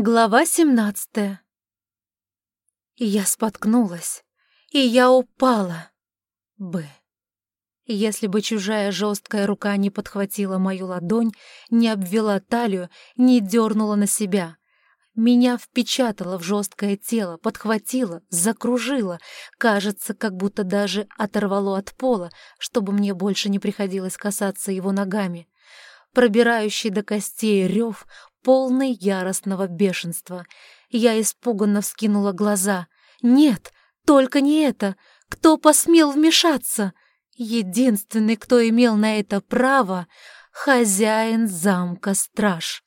Глава семнадцатая. Я споткнулась, и я упала. Б. Если бы чужая жесткая рука не подхватила мою ладонь, не обвела талию, не дернула на себя. Меня впечатало в жесткое тело, подхватило, закружило, кажется, как будто даже оторвало от пола, чтобы мне больше не приходилось касаться его ногами. Пробирающий до костей рев полный яростного бешенства. Я испуганно вскинула глаза. «Нет, только не это! Кто посмел вмешаться?» Единственный, кто имел на это право — хозяин замка Страж.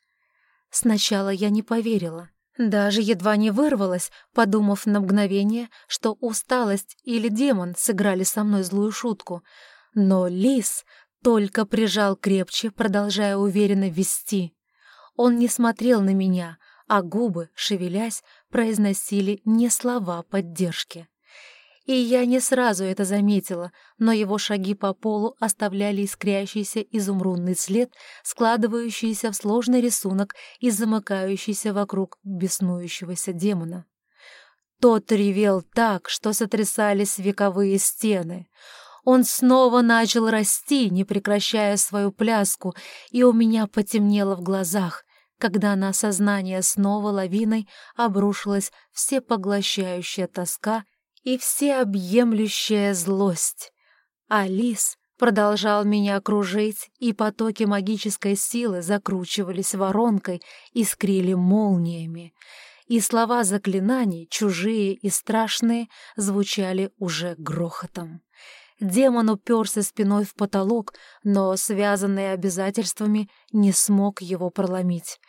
Сначала я не поверила, даже едва не вырвалась, подумав на мгновение, что усталость или демон сыграли со мной злую шутку. Но лис только прижал крепче, продолжая уверенно вести. Он не смотрел на меня, а губы, шевелясь, произносили не слова поддержки. И я не сразу это заметила, но его шаги по полу оставляли искрящийся изумрудный след, складывающийся в сложный рисунок и замыкающийся вокруг беснующегося демона. Тот ревел так, что сотрясались вековые стены. Он снова начал расти, не прекращая свою пляску, и у меня потемнело в глазах, когда на сознание снова лавиной обрушилась всепоглощающая тоска и всеобъемлющая злость. Алис продолжал меня окружить, и потоки магической силы закручивались воронкой, искрили молниями, и слова заклинаний, чужие и страшные, звучали уже грохотом. Демон уперся спиной в потолок, но, связанный обязательствами, не смог его проломить.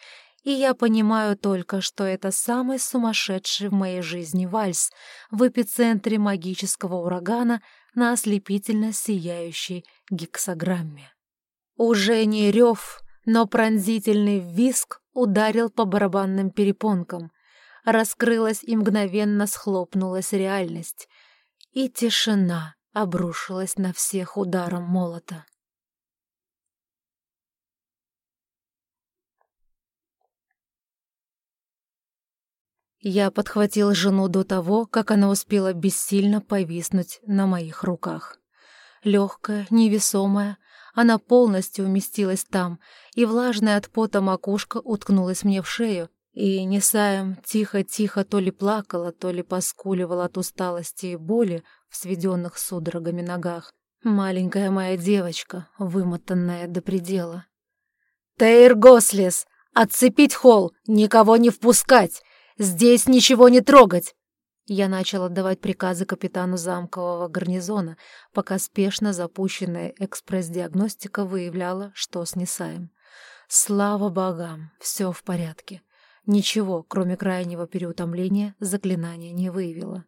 И я понимаю только, что это самый сумасшедший в моей жизни вальс в эпицентре магического урагана на ослепительно сияющей гексограмме. Уже не рев, но пронзительный виск ударил по барабанным перепонкам. Раскрылась и мгновенно схлопнулась реальность. И тишина обрушилась на всех ударом молота. Я подхватил жену до того, как она успела бессильно повиснуть на моих руках. Легкая, невесомая, она полностью уместилась там, и влажная от пота макушка уткнулась мне в шею, и Несаем тихо-тихо то ли плакала, то ли поскуливала от усталости и боли в сведенных судорогами ногах. Маленькая моя девочка, вымотанная до предела. «Тейр Гослес! Отцепить холл! Никого не впускать! Здесь ничего не трогать!» Я начал отдавать приказы капитану замкового гарнизона, пока спешно запущенная экспресс-диагностика выявляла, что с Несаем. Слава богам, все в порядке. Ничего, кроме крайнего переутомления, заклинание не выявило.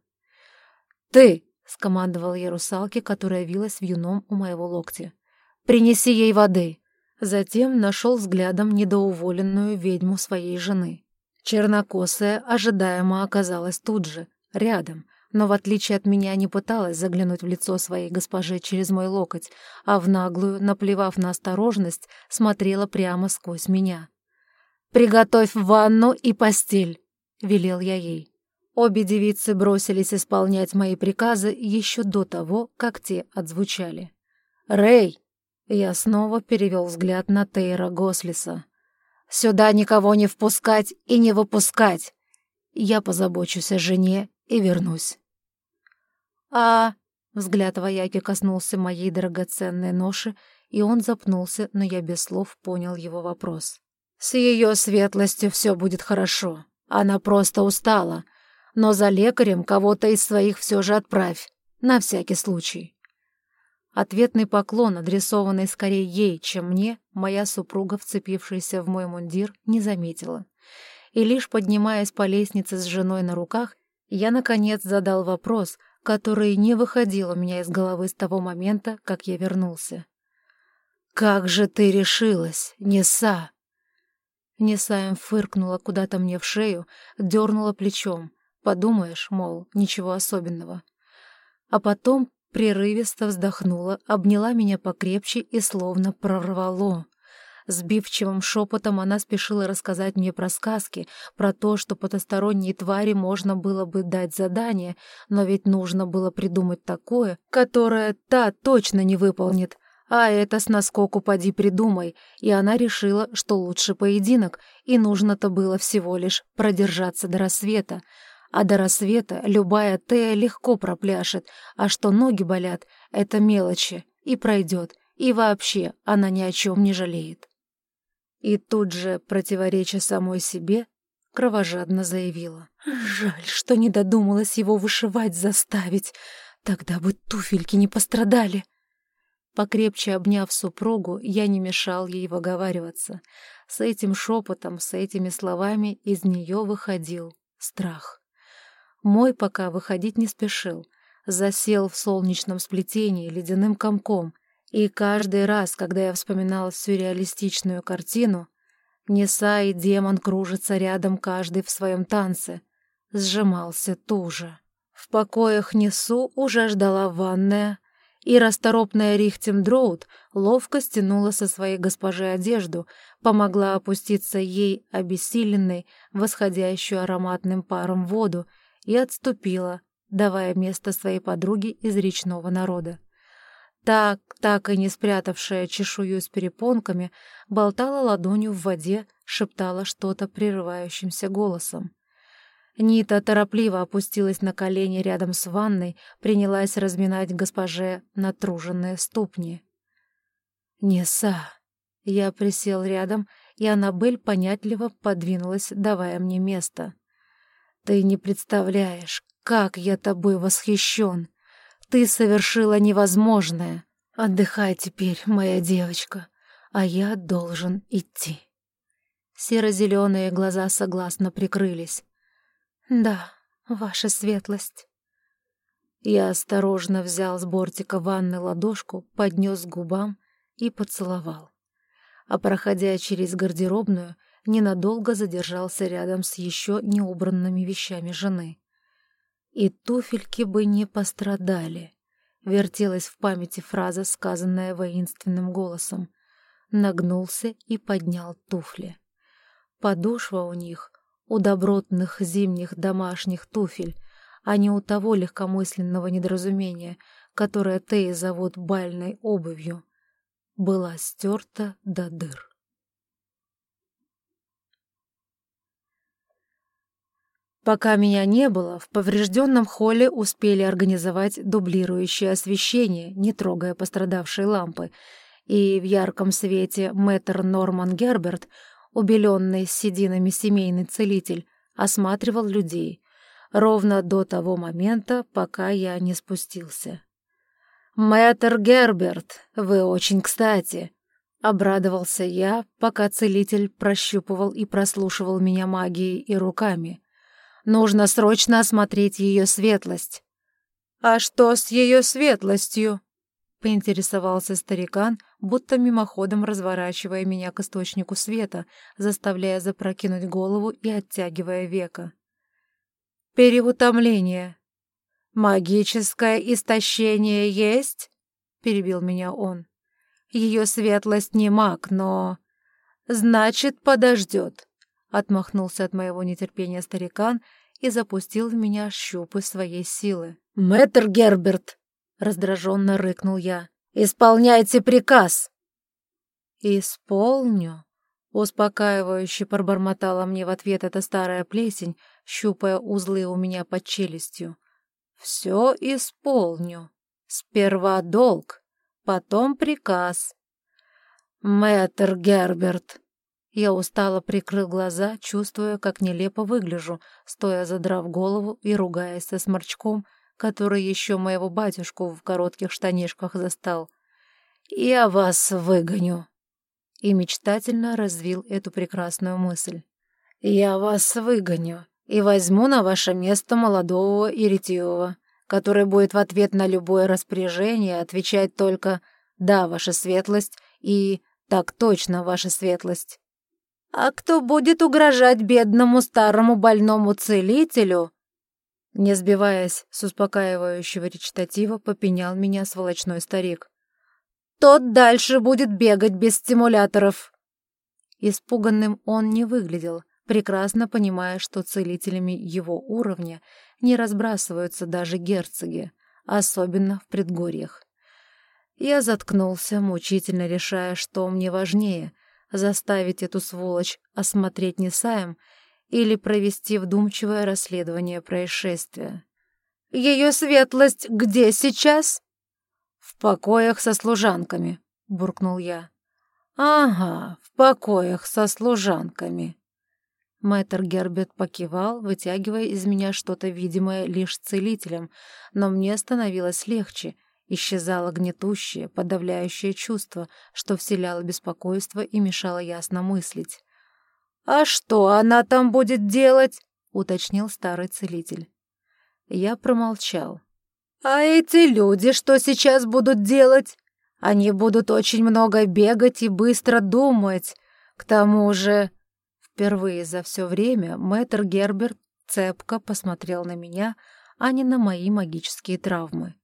«Ты!» — скомандовал я русалке, которая вилась в юном у моего локтя. «Принеси ей воды!» Затем нашел взглядом недоуволенную ведьму своей жены. Чернокосая ожидаемо оказалась тут же, рядом, но в отличие от меня не пыталась заглянуть в лицо своей госпоже через мой локоть, а в наглую, наплевав на осторожность, смотрела прямо сквозь меня. «Приготовь ванну и постель», — велел я ей. Обе девицы бросились исполнять мои приказы еще до того, как те отзвучали. «Рэй!» — я снова перевел взгляд на Тейра Гослиса. «Сюда никого не впускать и не выпускать. Я позабочусь о жене и вернусь». «А...» — взгляд вояки коснулся моей драгоценной ноши, и он запнулся, но я без слов понял его вопрос. С ее светлостью все будет хорошо. Она просто устала. Но за лекарем кого-то из своих все же отправь. На всякий случай. Ответный поклон, адресованный скорее ей, чем мне, моя супруга, вцепившаяся в мой мундир, не заметила. И лишь поднимаясь по лестнице с женой на руках, я, наконец, задал вопрос, который не выходил у меня из головы с того момента, как я вернулся. «Как же ты решилась, Неса?» Несаем фыркнула куда-то мне в шею, дернула плечом. Подумаешь, мол, ничего особенного. А потом прерывисто вздохнула, обняла меня покрепче и словно прорвало. Сбивчивым шепотом она спешила рассказать мне про сказки, про то, что потусторонней твари можно было бы дать задание, но ведь нужно было придумать такое, которое та точно не выполнит. А это с наскоку поди придумай, и она решила, что лучше поединок, и нужно-то было всего лишь продержаться до рассвета. А до рассвета любая Тея легко пропляшет, а что ноги болят — это мелочи, и пройдет, и вообще она ни о чем не жалеет. И тут же, противореча самой себе, кровожадно заявила. «Жаль, что не додумалась его вышивать заставить. Тогда бы туфельки не пострадали». Покрепче обняв супругу, я не мешал ей выговариваться. С этим шепотом, с этими словами из нее выходил страх. Мой пока выходить не спешил. Засел в солнечном сплетении ледяным комком, и каждый раз, когда я вспоминал сюрреалистичную картину, Неса и демон кружатся рядом каждый в своем танце, сжимался туже. В покоях Несу уже ждала ванная, и расторопная Рихтем ловко стянула со своей госпожи одежду, помогла опуститься ей обессиленной, восходящую ароматным паром воду, и отступила, давая место своей подруге из речного народа. Так, так и не спрятавшая чешую с перепонками, болтала ладонью в воде, шептала что-то прерывающимся голосом. Нита торопливо опустилась на колени рядом с ванной, принялась разминать госпоже натруженные ступни. «Неса!» Я присел рядом, и Аннабель понятливо подвинулась, давая мне место. «Ты не представляешь, как я тобой восхищен!» Ты совершила невозможное. Отдыхай теперь, моя девочка, а я должен идти. Серо-зеленые глаза согласно прикрылись. Да, ваша светлость. Я осторожно взял с бортика ванны ладошку, поднес к губам и поцеловал. А проходя через гардеробную, ненадолго задержался рядом с еще неубранными вещами жены. И туфельки бы не пострадали. Вертелась в памяти фраза, сказанная воинственным голосом. Нагнулся и поднял туфли. Подошва у них, у добротных зимних домашних туфель, а не у того легкомысленного недоразумения, которое Теи зовут бальной обувью, была стерта до дыр. Пока меня не было, в поврежденном холле успели организовать дублирующее освещение, не трогая пострадавшие лампы, и в ярком свете мэтр Норман Герберт, убеленный сединами семейный целитель, осматривал людей, ровно до того момента, пока я не спустился. «Мэтр Герберт, вы очень кстати!» — обрадовался я, пока целитель прощупывал и прослушивал меня магией и руками — Нужно срочно осмотреть ее светлость». «А что с ее светлостью?» — поинтересовался старикан, будто мимоходом разворачивая меня к источнику света, заставляя запрокинуть голову и оттягивая века. «Переутомление. Магическое истощение есть?» — перебил меня он. «Ее светлость не маг, но...» «Значит, подождет. Отмахнулся от моего нетерпения старикан и запустил в меня щупы своей силы. «Мэтр Герберт!» — раздраженно рыкнул я. «Исполняйте приказ!» «Исполню!» — успокаивающе пробормотала мне в ответ эта старая плесень, щупая узлы у меня под челюстью. «Все исполню. Сперва долг, потом приказ». «Мэтр Герберт!» Я устало прикрыл глаза, чувствуя, как нелепо выгляжу, стоя задрав голову и ругаясь со сморчком, который еще моего батюшку в коротких штанишках застал. «Я вас выгоню!» И мечтательно развил эту прекрасную мысль. «Я вас выгоню и возьму на ваше место молодого ретивого, который будет в ответ на любое распоряжение отвечать только «да, ваша светлость» и «так точно, ваша светлость». А кто будет угрожать бедному старому больному целителю?» Не сбиваясь с успокаивающего речитатива, попенял меня сволочной старик. «Тот дальше будет бегать без стимуляторов. Испуганным он не выглядел, прекрасно понимая, что целителями его уровня не разбрасываются даже герцоги, особенно в предгорьях. Я заткнулся, мучительно решая, что мне важнее — заставить эту сволочь осмотреть Несаем или провести вдумчивое расследование происшествия. «Ее светлость где сейчас?» «В покоях со служанками», — буркнул я. «Ага, в покоях со служанками». Мэтр Гербет покивал, вытягивая из меня что-то видимое лишь целителем, но мне становилось легче, исчезало гнетущее, подавляющее чувство, что вселяло беспокойство и мешало ясно мыслить. «А что она там будет делать?» — уточнил старый целитель. Я промолчал. «А эти люди что сейчас будут делать? Они будут очень много бегать и быстро думать. К тому же...» Впервые за все время мэтр Герберт цепко посмотрел на меня, а не на мои магические травмы.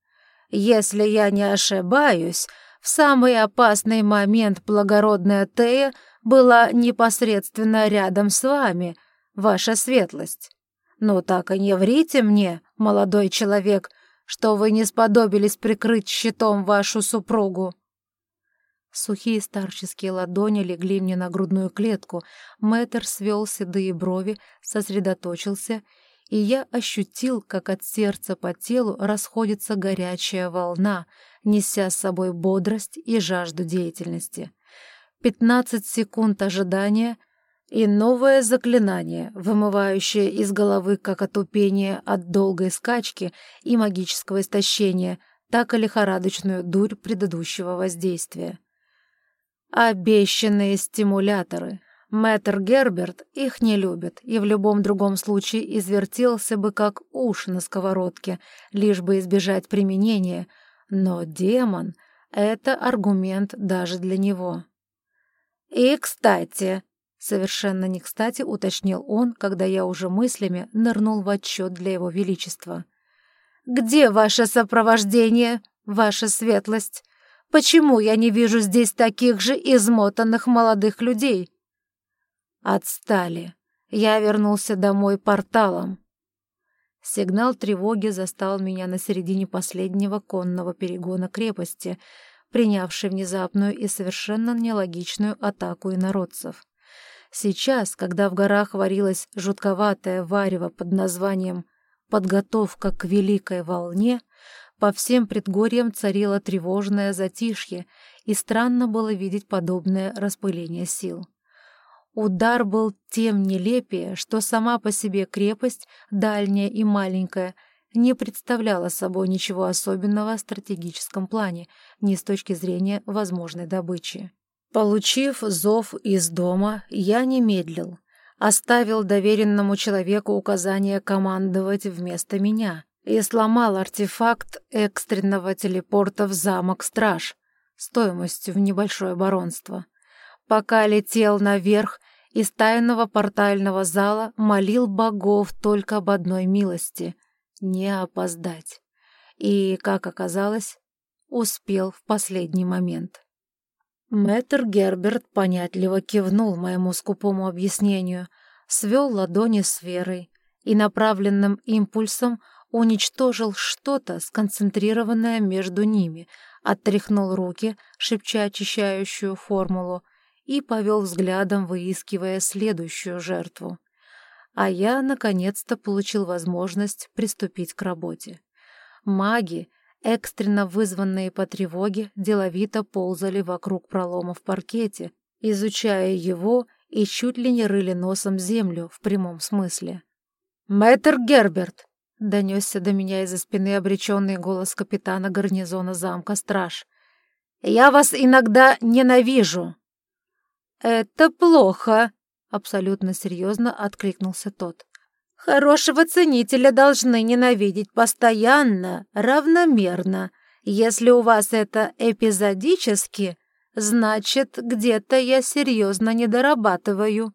«Если я не ошибаюсь, в самый опасный момент благородная Тея была непосредственно рядом с вами, ваша светлость. Но так и не врите мне, молодой человек, что вы не сподобились прикрыть щитом вашу супругу». Сухие старческие ладони легли мне на грудную клетку, мэтр свел седые брови, сосредоточился, и я ощутил, как от сердца по телу расходится горячая волна, неся с собой бодрость и жажду деятельности. Пятнадцать секунд ожидания — и новое заклинание, вымывающее из головы как отупение от долгой скачки и магического истощения, так и лихорадочную дурь предыдущего воздействия. Обещанные стимуляторы. Мэтр Герберт их не любит и в любом другом случае извертелся бы как уж на сковородке, лишь бы избежать применения, но демон — это аргумент даже для него. «И, кстати», — совершенно не кстати уточнил он, когда я уже мыслями нырнул в отчет для его величества. «Где ваше сопровождение, ваша светлость? Почему я не вижу здесь таких же измотанных молодых людей?» «Отстали. Я вернулся домой порталом». Сигнал тревоги застал меня на середине последнего конного перегона крепости, принявшей внезапную и совершенно нелогичную атаку инородцев. Сейчас, когда в горах варилась жутковатая варево под названием «Подготовка к великой волне», по всем предгорьям царило тревожное затишье, и странно было видеть подобное распыление сил. Удар был тем нелепее, что сама по себе крепость, дальняя и маленькая, не представляла собой ничего особенного в стратегическом плане, ни с точки зрения возможной добычи. Получив зов из дома, я не медлил. Оставил доверенному человеку указание командовать вместо меня и сломал артефакт экстренного телепорта в замок Страж стоимостью в небольшое баронство. Пока летел наверх, из тайного портального зала молил богов только об одной милости — не опоздать. И, как оказалось, успел в последний момент. Мэтр Герберт понятливо кивнул моему скупому объяснению, свел ладони с верой и направленным импульсом уничтожил что-то, сконцентрированное между ними, оттряхнул руки, шепча очищающую формулу, и повел взглядом, выискивая следующую жертву. А я, наконец-то, получил возможность приступить к работе. Маги, экстренно вызванные по тревоге, деловито ползали вокруг пролома в паркете, изучая его и чуть ли не рыли носом землю в прямом смысле. «Мэтр Герберт!» — донесся до меня из-за спины обреченный голос капитана гарнизона замка Страж. «Я вас иногда ненавижу!» «Это плохо!» — абсолютно серьезно откликнулся тот. «Хорошего ценителя должны ненавидеть постоянно, равномерно. Если у вас это эпизодически, значит, где-то я серьезно не дорабатываю».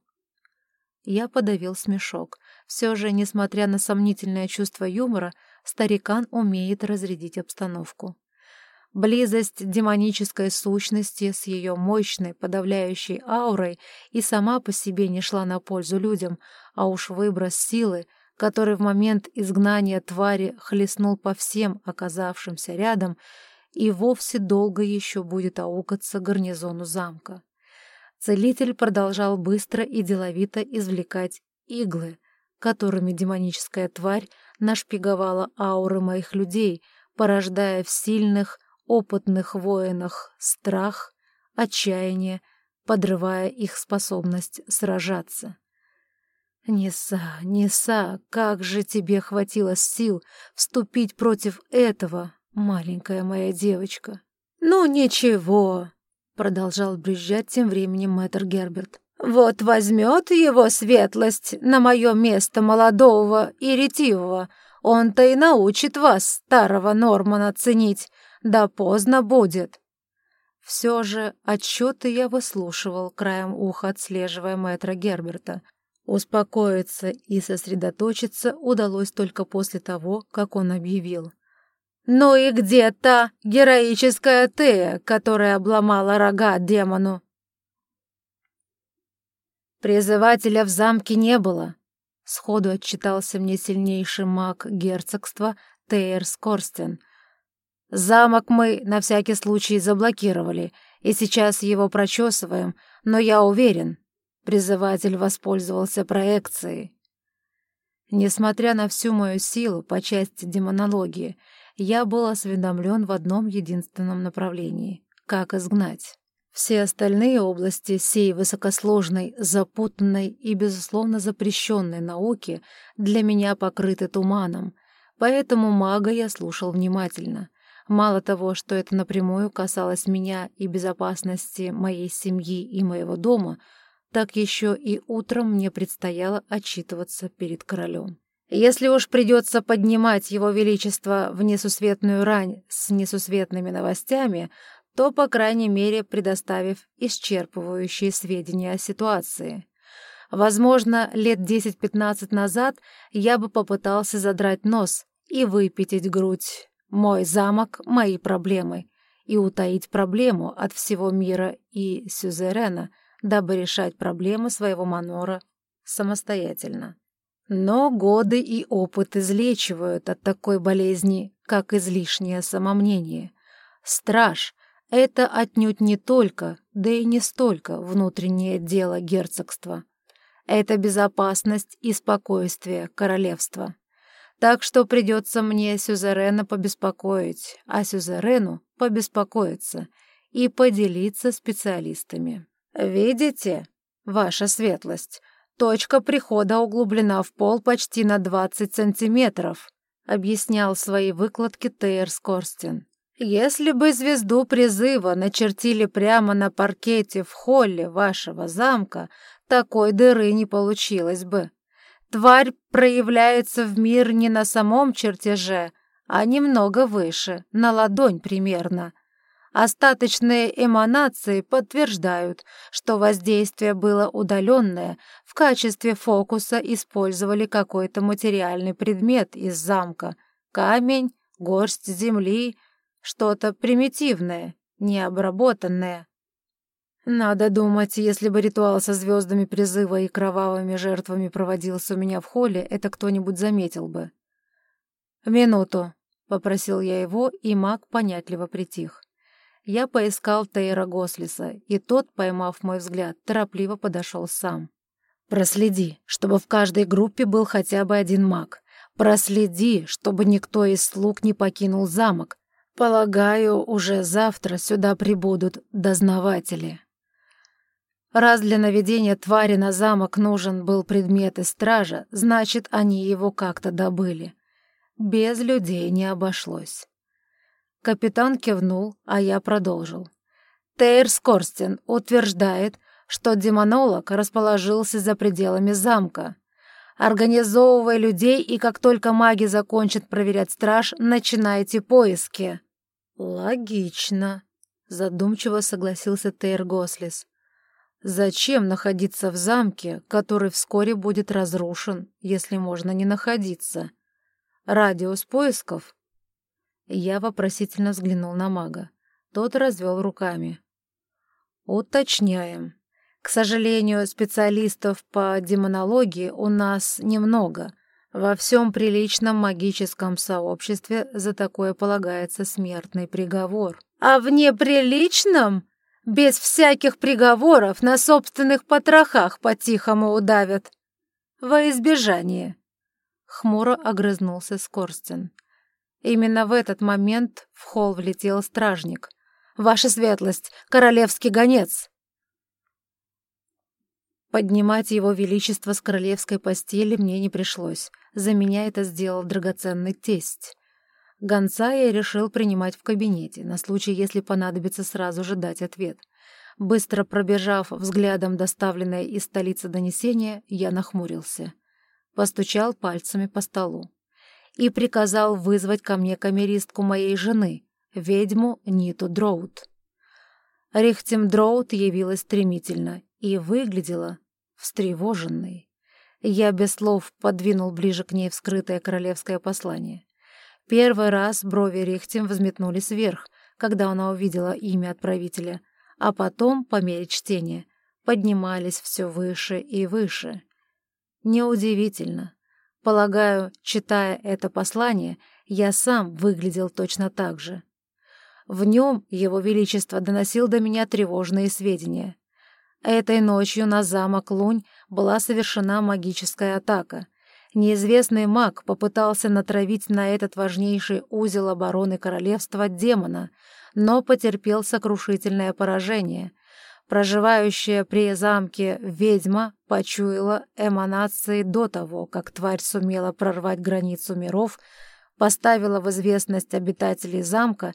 Я подавил смешок. Все же, несмотря на сомнительное чувство юмора, старикан умеет разрядить обстановку. Близость демонической сущности с ее мощной, подавляющей аурой и сама по себе не шла на пользу людям, а уж выброс силы, который в момент изгнания твари хлестнул по всем оказавшимся рядом, и вовсе долго еще будет аукаться гарнизону замка. Целитель продолжал быстро и деловито извлекать иглы, которыми демоническая тварь нашпиговала ауры моих людей, порождая в сильных, опытных воинах страх, отчаяние, подрывая их способность сражаться. «Неса, Неса, как же тебе хватило сил вступить против этого, маленькая моя девочка?» «Ну, ничего», — продолжал брюзжать тем временем мэтр Герберт. «Вот возьмет его светлость на мое место молодого и ретивого, он-то и научит вас, старого Нормана, ценить, да поздно будет». Все же отчеты я выслушивал, краем уха отслеживая мэтра Герберта — Успокоиться и сосредоточиться удалось только после того, как он объявил. «Ну и где та героическая Тея, которая обломала рога демону?» «Призывателя в замке не было», — сходу отчитался мне сильнейший маг герцогства Тейр Скорстен. «Замок мы на всякий случай заблокировали, и сейчас его прочесываем, но я уверен, Призыватель воспользовался проекцией. Несмотря на всю мою силу по части демонологии, я был осведомлен в одном единственном направлении — как изгнать. Все остальные области сей высокосложной, запутанной и, безусловно, запрещенной науки для меня покрыты туманом, поэтому мага я слушал внимательно. Мало того, что это напрямую касалось меня и безопасности моей семьи и моего дома — так еще и утром мне предстояло отчитываться перед королем. Если уж придется поднимать его величество в несусветную рань с несусветными новостями, то, по крайней мере, предоставив исчерпывающие сведения о ситуации. Возможно, лет 10-15 назад я бы попытался задрать нос и выпятить грудь. Мой замок — мои проблемы. И утаить проблему от всего мира и сюзерена — дабы решать проблемы своего манора самостоятельно. Но годы и опыт излечивают от такой болезни, как излишнее самомнение. Страж — это отнюдь не только, да и не столько внутреннее дело герцогства. Это безопасность и спокойствие королевства. Так что придется мне Сюзерена побеспокоить, а Сюзерену побеспокоиться и поделиться специалистами. «Видите, ваша светлость, точка прихода углублена в пол почти на 20 сантиметров», объяснял свои выкладки Тейр Скорстин. «Если бы звезду призыва начертили прямо на паркете в холле вашего замка, такой дыры не получилось бы. Тварь проявляется в мир не на самом чертеже, а немного выше, на ладонь примерно». Остаточные эманации подтверждают, что воздействие было удаленное, в качестве фокуса использовали какой-то материальный предмет из замка, камень, горсть земли, что-то примитивное, необработанное. Надо думать, если бы ритуал со звездами призыва и кровавыми жертвами проводился у меня в холле, это кто-нибудь заметил бы. «Минуту», — попросил я его, и маг понятливо притих. Я поискал Тейра Гослиса, и тот, поймав мой взгляд, торопливо подошел сам. «Проследи, чтобы в каждой группе был хотя бы один маг. Проследи, чтобы никто из слуг не покинул замок. Полагаю, уже завтра сюда прибудут дознаватели». Раз для наведения твари на замок нужен был предмет из стража, значит, они его как-то добыли. Без людей не обошлось. Капитан кивнул, а я продолжил. Тейр Скорстен утверждает, что демонолог расположился за пределами замка. Организовывая людей, и как только маги закончат проверять страж, начинайте поиски. Логично, задумчиво согласился Тейр Гослис. Зачем находиться в замке, который вскоре будет разрушен, если можно не находиться? Радиус поисков Я вопросительно взглянул на мага. Тот развел руками. «Уточняем. К сожалению, специалистов по демонологии у нас немного. Во всем приличном магическом сообществе за такое полагается смертный приговор. А в неприличном? Без всяких приговоров на собственных потрохах по-тихому удавят. Во избежание. Хмуро огрызнулся Скорстин. Именно в этот момент в холл влетел стражник. «Ваша светлость, королевский гонец!» Поднимать его величество с королевской постели мне не пришлось. За меня это сделал драгоценный тесть. Гонца я решил принимать в кабинете, на случай, если понадобится сразу же дать ответ. Быстро пробежав взглядом доставленное из столицы донесение, я нахмурился. Постучал пальцами по столу. И приказал вызвать ко мне камеристку моей жены, ведьму Ниту Дроут. Рихтем Дроут явилась стремительно и выглядела встревоженной. Я без слов подвинул ближе к ней вскрытое королевское послание. Первый раз брови Рихтем взметнулись вверх, когда она увидела имя отправителя, а потом, по мере чтения, поднимались все выше и выше. Неудивительно. Полагаю, читая это послание, я сам выглядел точно так же. В нем Его Величество доносил до меня тревожные сведения. Этой ночью на замок Лунь была совершена магическая атака. Неизвестный маг попытался натравить на этот важнейший узел обороны королевства демона, но потерпел сокрушительное поражение. Проживающая при замке ведьма почуяла эманации до того, как тварь сумела прорвать границу миров, поставила в известность обитателей замка,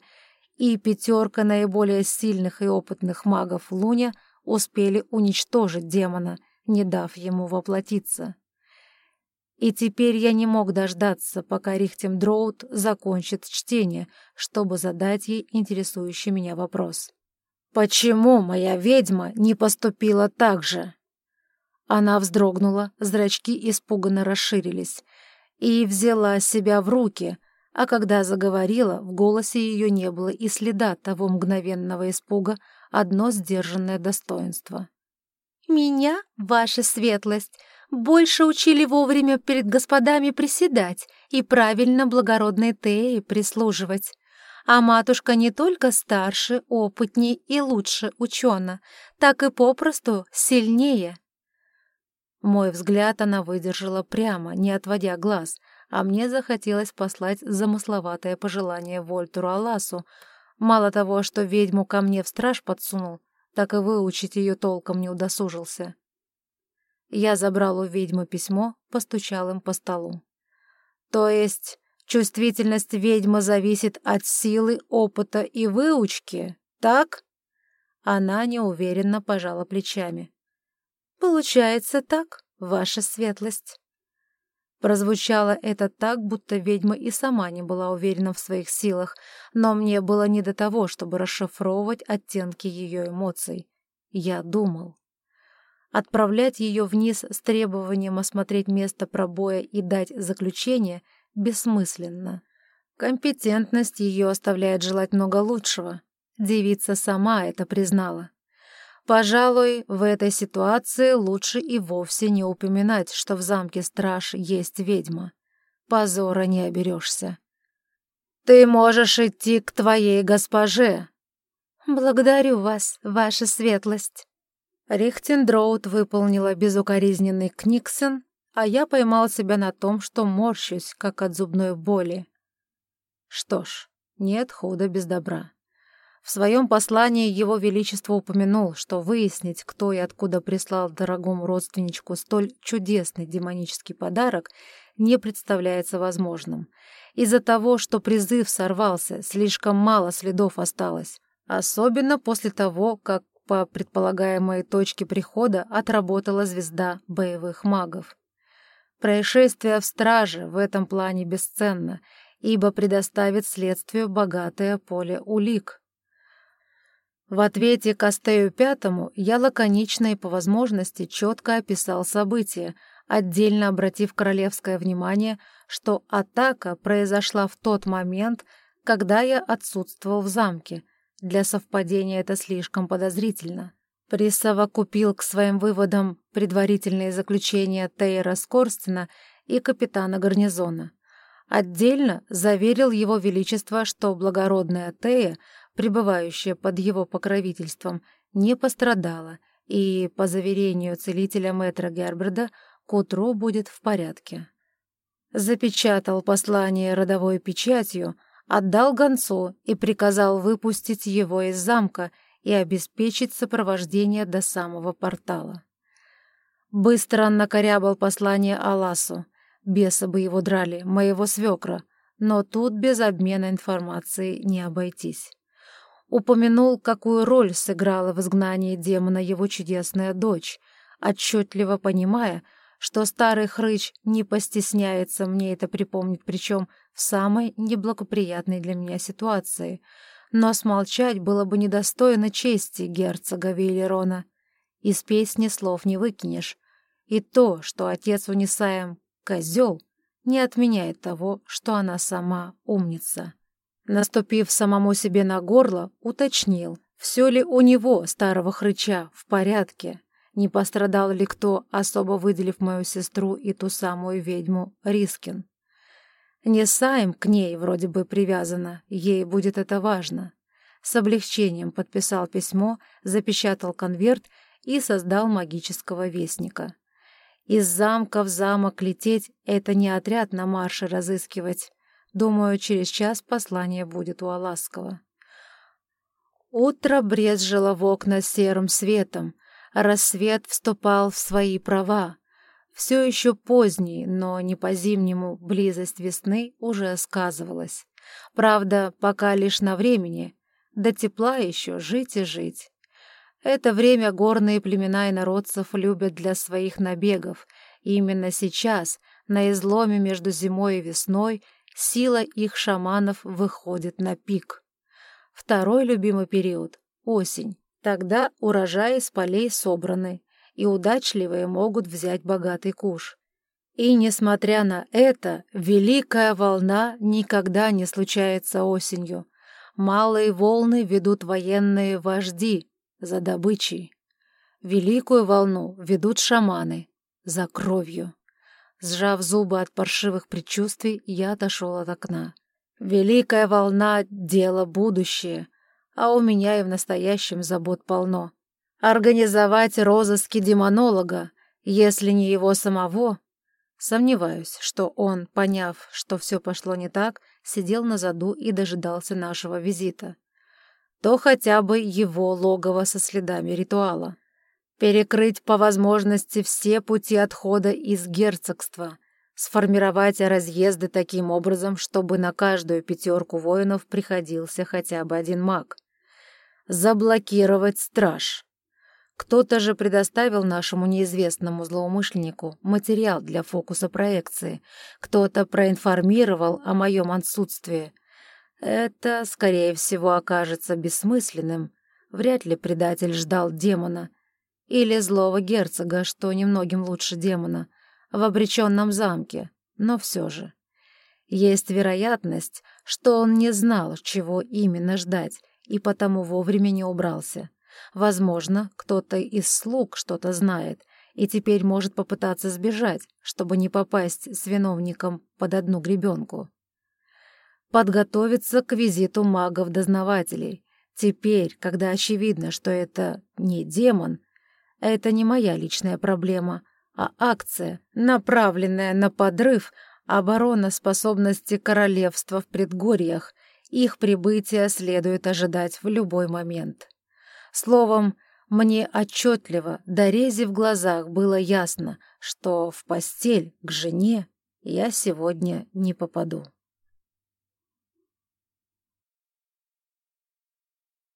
и пятерка наиболее сильных и опытных магов Луня — успели уничтожить демона, не дав ему воплотиться. И теперь я не мог дождаться, пока Рихтем Дроут закончит чтение, чтобы задать ей интересующий меня вопрос. «Почему моя ведьма не поступила так же?» Она вздрогнула, зрачки испуганно расширились, и взяла себя в руки, а когда заговорила, в голосе ее не было и следа того мгновенного испуга, одно сдержанное достоинство. «Меня, ваша светлость, больше учили вовремя перед господами приседать и правильно благородной Теи прислуживать. А матушка не только старше, опытней и лучше учена, так и попросту сильнее». Мой взгляд она выдержала прямо, не отводя глаз, а мне захотелось послать замысловатое пожелание Вольтеру Аласу, Мало того, что ведьму ко мне в страж подсунул, так и выучить ее толком не удосужился. Я забрал у ведьмы письмо, постучал им по столу. То есть чувствительность ведьмы зависит от силы, опыта и выучки, так? Она неуверенно пожала плечами. Получается так, ваша светлость. Прозвучало это так, будто ведьма и сама не была уверена в своих силах, но мне было не до того, чтобы расшифровывать оттенки ее эмоций. Я думал. Отправлять ее вниз с требованием осмотреть место пробоя и дать заключение бессмысленно. Компетентность ее оставляет желать много лучшего. Девица сама это признала. Пожалуй, в этой ситуации лучше и вовсе не упоминать, что в замке страж есть ведьма. Позора не оберешься. «Ты можешь идти к твоей госпоже!» «Благодарю вас, ваша светлость!» Рихтендроуд выполнила безукоризненный книксон, а я поймал себя на том, что морщусь, как от зубной боли. Что ж, нет худа без добра. В своем послании Его Величество упомянул, что выяснить, кто и откуда прислал дорогому родственничку столь чудесный демонический подарок, не представляется возможным. Из-за того, что призыв сорвался, слишком мало следов осталось. Особенно после того, как по предполагаемой точке прихода отработала звезда боевых магов. Происшествие в страже в этом плане бесценно, ибо предоставит следствию богатое поле улик, в ответе к Астею Пятому я лаконично и по возможности четко описал события, отдельно обратив королевское внимание, что атака произошла в тот момент, когда я отсутствовал в замке. Для совпадения это слишком подозрительно. Присовокупил к своим выводам предварительные заключения Тейра Скорстина и капитана гарнизона. Отдельно заверил его величество, что благородная Тея, пребывающая под его покровительством, не пострадала, и, по заверению целителя мэтра Герберда, к утру будет в порядке. Запечатал послание родовой печатью, отдал гонцу и приказал выпустить его из замка и обеспечить сопровождение до самого портала. Быстро накорябал послание Аласу, Бесы бы его драли, моего свекра, но тут без обмена информацией не обойтись. Упомянул, какую роль сыграла в изгнании демона его чудесная дочь, отчетливо понимая, что старый хрыч не постесняется мне это припомнить, причем в самой неблагоприятной для меня ситуации. Но смолчать было бы недостойно чести герцога Вейлерона. Из песни слов не выкинешь. И то, что отец Унисаем козел не отменяет того, что она сама умница. Наступив самому себе на горло, уточнил, все ли у него, старого хрыча, в порядке, не пострадал ли кто, особо выделив мою сестру и ту самую ведьму Рискин. Не Сайм к ней вроде бы привязана, ей будет это важно. С облегчением подписал письмо, запечатал конверт и создал магического вестника. Из замка в замок лететь — это не отряд на марше разыскивать. Думаю, через час послание будет у Аласкова. Утро брезжило в окна серым светом, рассвет вступал в свои права. Все еще поздний, но не по-зимнему близость весны уже сказывалась. Правда, пока лишь на времени, до тепла еще жить и жить. Это время горные племена и народцев любят для своих набегов, и именно сейчас, на изломе между зимой и весной, сила их шаманов выходит на пик. Второй любимый период — осень. Тогда урожаи с полей собраны, и удачливые могут взять богатый куш. И, несмотря на это, великая волна никогда не случается осенью. Малые волны ведут военные вожди — за добычей. Великую волну ведут шаманы за кровью. Сжав зубы от паршивых предчувствий, я отошел от окна. Великая волна — дело будущее, а у меня и в настоящем забот полно. Организовать розыски демонолога, если не его самого... Сомневаюсь, что он, поняв, что все пошло не так, сидел на заду и дожидался нашего визита то хотя бы его логово со следами ритуала. Перекрыть по возможности все пути отхода из герцогства, сформировать разъезды таким образом, чтобы на каждую пятерку воинов приходился хотя бы один маг. Заблокировать страж. Кто-то же предоставил нашему неизвестному злоумышленнику материал для фокуса проекции, кто-то проинформировал о моем отсутствии, это, скорее всего, окажется бессмысленным. Вряд ли предатель ждал демона. Или злого герцога, что немногим лучше демона, в обреченном замке, но все же. Есть вероятность, что он не знал, чего именно ждать, и потому вовремя не убрался. Возможно, кто-то из слуг что-то знает и теперь может попытаться сбежать, чтобы не попасть с виновником под одну гребенку подготовиться к визиту магов-дознавателей. Теперь, когда очевидно, что это не демон, это не моя личная проблема, а акция, направленная на подрыв обороноспособности королевства в предгорьях, их прибытие следует ожидать в любой момент. Словом, мне отчетливо, до рези в глазах было ясно, что в постель к жене я сегодня не попаду.